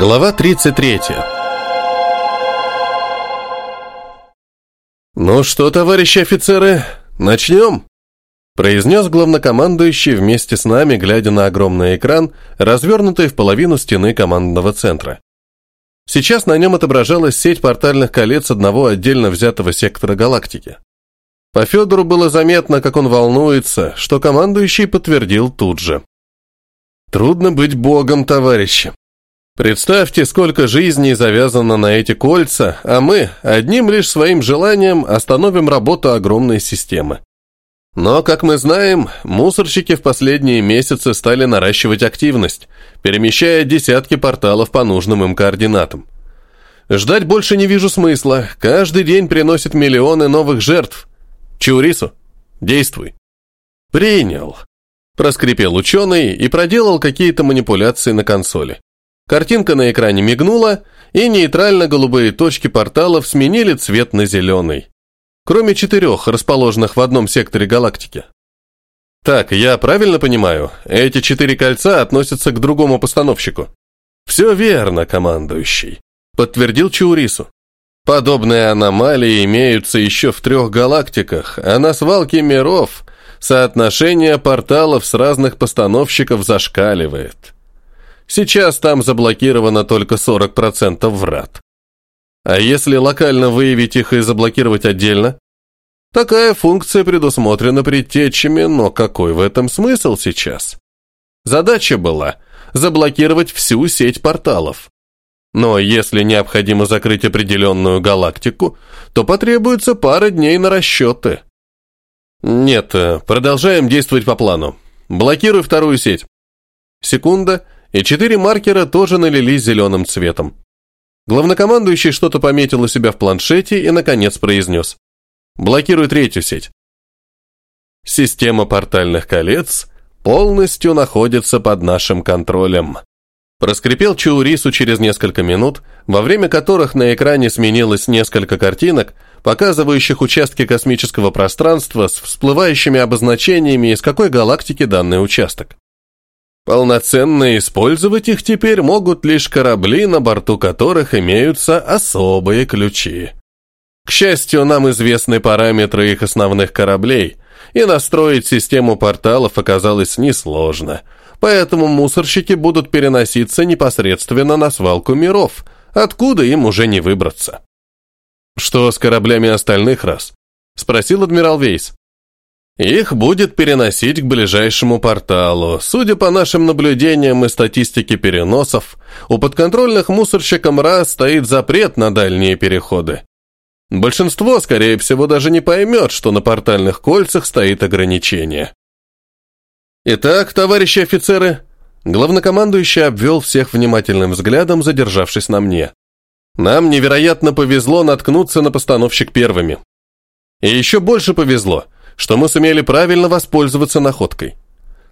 Глава 33 «Ну что, товарищи офицеры, начнем?» произнес главнокомандующий вместе с нами, глядя на огромный экран, развернутый в половину стены командного центра. Сейчас на нем отображалась сеть портальных колец одного отдельно взятого сектора галактики. По Федору было заметно, как он волнуется, что командующий подтвердил тут же. «Трудно быть богом, товарищи. Представьте, сколько жизней завязано на эти кольца, а мы одним лишь своим желанием остановим работу огромной системы. Но, как мы знаем, мусорщики в последние месяцы стали наращивать активность, перемещая десятки порталов по нужным им координатам. Ждать больше не вижу смысла, каждый день приносит миллионы новых жертв. Чаурису, действуй. Принял. Проскрипел ученый и проделал какие-то манипуляции на консоли. Картинка на экране мигнула, и нейтрально-голубые точки порталов сменили цвет на зеленый. Кроме четырех, расположенных в одном секторе галактики. Так, я правильно понимаю, эти четыре кольца относятся к другому постановщику? Все верно, командующий, подтвердил Чаурису. Подобные аномалии имеются еще в трех галактиках, а на свалке миров соотношение порталов с разных постановщиков зашкаливает. Сейчас там заблокировано только 40% врат. А если локально выявить их и заблокировать отдельно? Такая функция предусмотрена предтечами, но какой в этом смысл сейчас? Задача была заблокировать всю сеть порталов. Но если необходимо закрыть определенную галактику, то потребуется пара дней на расчеты. Нет, э, продолжаем действовать по плану. Блокируй вторую сеть. Секунда – и четыре маркера тоже налились зеленым цветом. Главнокомандующий что-то пометил у себя в планшете и, наконец, произнес. «Блокируй третью сеть». Система портальных колец полностью находится под нашим контролем. Проскрипел Чаурису через несколько минут, во время которых на экране сменилось несколько картинок, показывающих участки космического пространства с всплывающими обозначениями, из какой галактики данный участок. Полноценно использовать их теперь могут лишь корабли, на борту которых имеются особые ключи. К счастью, нам известны параметры их основных кораблей, и настроить систему порталов оказалось несложно, поэтому мусорщики будут переноситься непосредственно на свалку миров, откуда им уже не выбраться. «Что с кораблями остальных раз?» – спросил адмирал Вейс. Их будет переносить к ближайшему порталу. Судя по нашим наблюдениям и статистике переносов, у подконтрольных мусорщикам РАС стоит запрет на дальние переходы. Большинство, скорее всего, даже не поймет, что на портальных кольцах стоит ограничение. Итак, товарищи офицеры, главнокомандующий обвел всех внимательным взглядом, задержавшись на мне. Нам невероятно повезло наткнуться на постановщик первыми. И еще больше повезло – что мы сумели правильно воспользоваться находкой.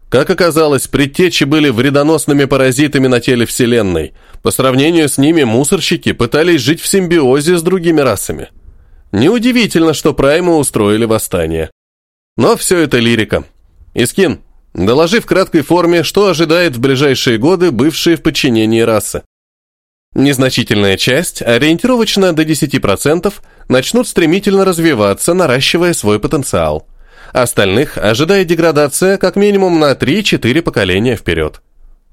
Как оказалось, предтечи были вредоносными паразитами на теле Вселенной. По сравнению с ними мусорщики пытались жить в симбиозе с другими расами. Неудивительно, что праймы устроили восстание. Но все это лирика. Искин, доложи в краткой форме, что ожидает в ближайшие годы бывшие в подчинении расы. Незначительная часть, ориентировочно до 10%, начнут стремительно развиваться, наращивая свой потенциал. Остальных ожидает деградация как минимум на 3-4 поколения вперед.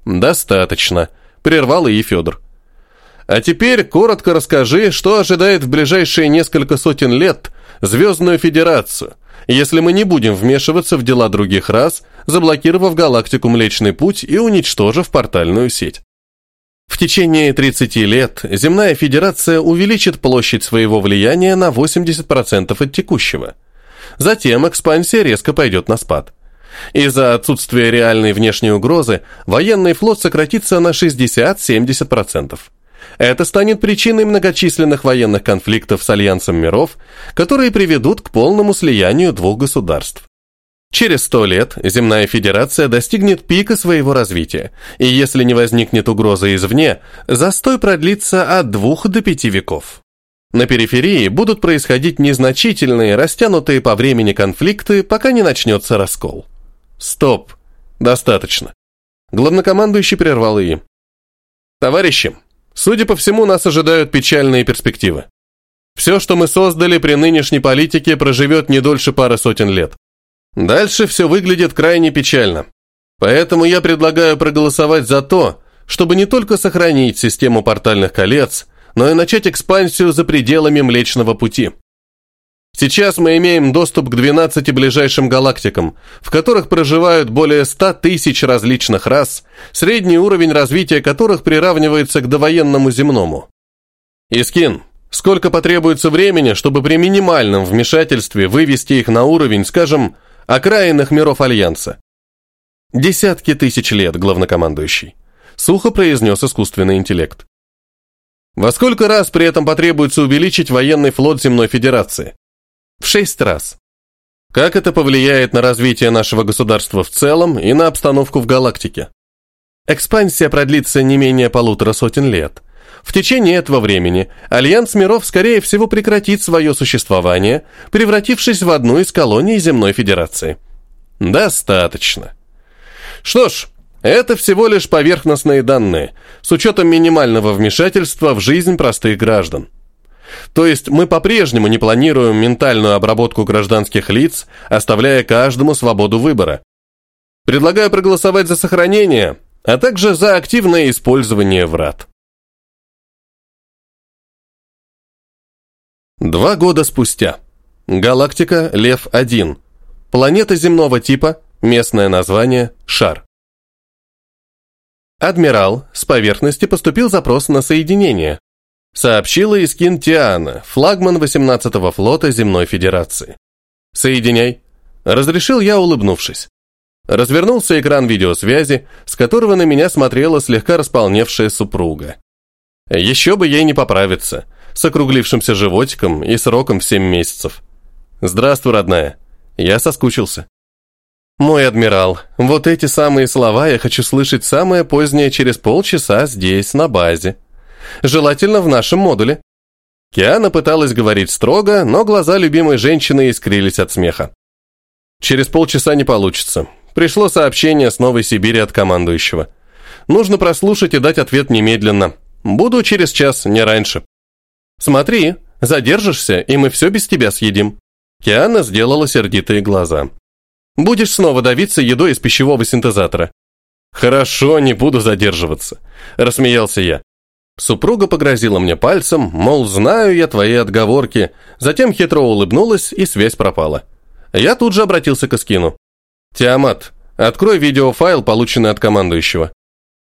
«Достаточно», – прервал и Федор. «А теперь коротко расскажи, что ожидает в ближайшие несколько сотен лет Звездную Федерацию, если мы не будем вмешиваться в дела других рас, заблокировав галактику Млечный Путь и уничтожив портальную сеть. В течение 30 лет Земная Федерация увеличит площадь своего влияния на 80% от текущего – Затем экспансия резко пойдет на спад. Из-за отсутствия реальной внешней угрозы военный флот сократится на 60-70%. Это станет причиной многочисленных военных конфликтов с Альянсом миров, которые приведут к полному слиянию двух государств. Через сто лет Земная Федерация достигнет пика своего развития, и если не возникнет угрозы извне, застой продлится от двух до пяти веков. На периферии будут происходить незначительные, растянутые по времени конфликты, пока не начнется раскол. Стоп. Достаточно. Главнокомандующий прервал и. Товарищи, Судя по всему, нас ожидают печальные перспективы. Все, что мы создали при нынешней политике, проживет не дольше пары сотен лет. Дальше все выглядит крайне печально. Поэтому я предлагаю проголосовать за то, чтобы не только сохранить систему портальных колец, но и начать экспансию за пределами Млечного Пути. Сейчас мы имеем доступ к 12 ближайшим галактикам, в которых проживают более 100 тысяч различных рас, средний уровень развития которых приравнивается к довоенному земному. Искин, сколько потребуется времени, чтобы при минимальном вмешательстве вывести их на уровень, скажем, окраинных миров Альянса? Десятки тысяч лет, главнокомандующий. Сухо произнес искусственный интеллект. Во сколько раз при этом потребуется увеличить военный флот Земной Федерации? В шесть раз. Как это повлияет на развитие нашего государства в целом и на обстановку в галактике? Экспансия продлится не менее полутора сотен лет. В течение этого времени Альянс миров, скорее всего, прекратит свое существование, превратившись в одну из колоний Земной Федерации. Достаточно. Что ж, это всего лишь поверхностные данные, с учетом минимального вмешательства в жизнь простых граждан. То есть мы по-прежнему не планируем ментальную обработку гражданских лиц, оставляя каждому свободу выбора. Предлагаю проголосовать за сохранение, а также за активное использование врат. Два года спустя. Галактика Лев-1. Планета земного типа, местное название Шар. Адмирал, с поверхности поступил запрос на соединение, Сообщила Искин Тиана, флагман 18-го флота Земной Федерации. «Соединяй», — разрешил я, улыбнувшись. Развернулся экран видеосвязи, с которого на меня смотрела слегка располневшая супруга. Еще бы ей не поправиться, с округлившимся животиком и сроком в семь месяцев. «Здравствуй, родная. Я соскучился». «Мой адмирал, вот эти самые слова я хочу слышать самое позднее через полчаса здесь, на базе», Желательно в нашем модуле». Киана пыталась говорить строго, но глаза любимой женщины искрились от смеха. «Через полчаса не получится. Пришло сообщение с Новой Сибири от командующего. Нужно прослушать и дать ответ немедленно. Буду через час, не раньше». «Смотри, задержишься, и мы все без тебя съедим». Киана сделала сердитые глаза. «Будешь снова давиться едой из пищевого синтезатора». «Хорошо, не буду задерживаться», – рассмеялся я. Супруга погрозила мне пальцем, мол, знаю я твои отговорки, затем хитро улыбнулась, и связь пропала. Я тут же обратился к Искину. «Тиамат, открой видеофайл, полученный от командующего».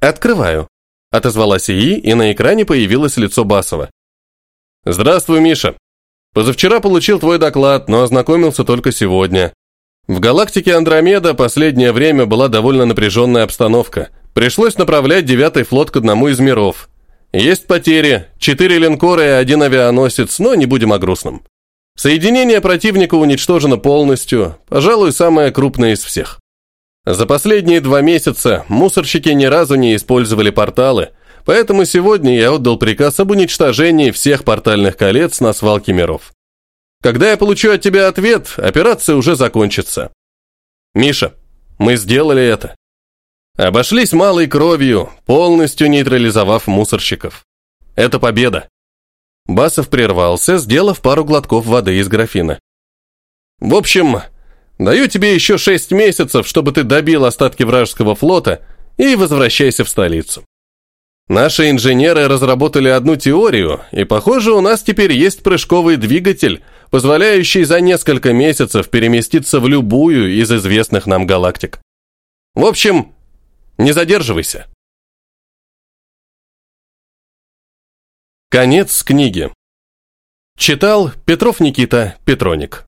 «Открываю», — отозвалась ИИ, и на экране появилось лицо Басова. «Здравствуй, Миша. Позавчера получил твой доклад, но ознакомился только сегодня. В галактике Андромеда последнее время была довольно напряженная обстановка. Пришлось направлять девятый флот к одному из миров. Есть потери, четыре линкора и один авианосец, но не будем о грустном. Соединение противника уничтожено полностью, пожалуй, самое крупное из всех. За последние два месяца мусорщики ни разу не использовали порталы, поэтому сегодня я отдал приказ об уничтожении всех портальных колец на свалке миров. Когда я получу от тебя ответ, операция уже закончится. Миша, мы сделали это. Обошлись малой кровью, полностью нейтрализовав мусорщиков. Это победа. Басов прервался, сделав пару глотков воды из графина. В общем, даю тебе еще шесть месяцев, чтобы ты добил остатки вражеского флота и возвращайся в столицу. Наши инженеры разработали одну теорию, и, похоже, у нас теперь есть прыжковый двигатель, позволяющий за несколько месяцев переместиться в любую из известных нам галактик. В общем, не задерживайся. Конец книги. Читал Петров Никита Петроник.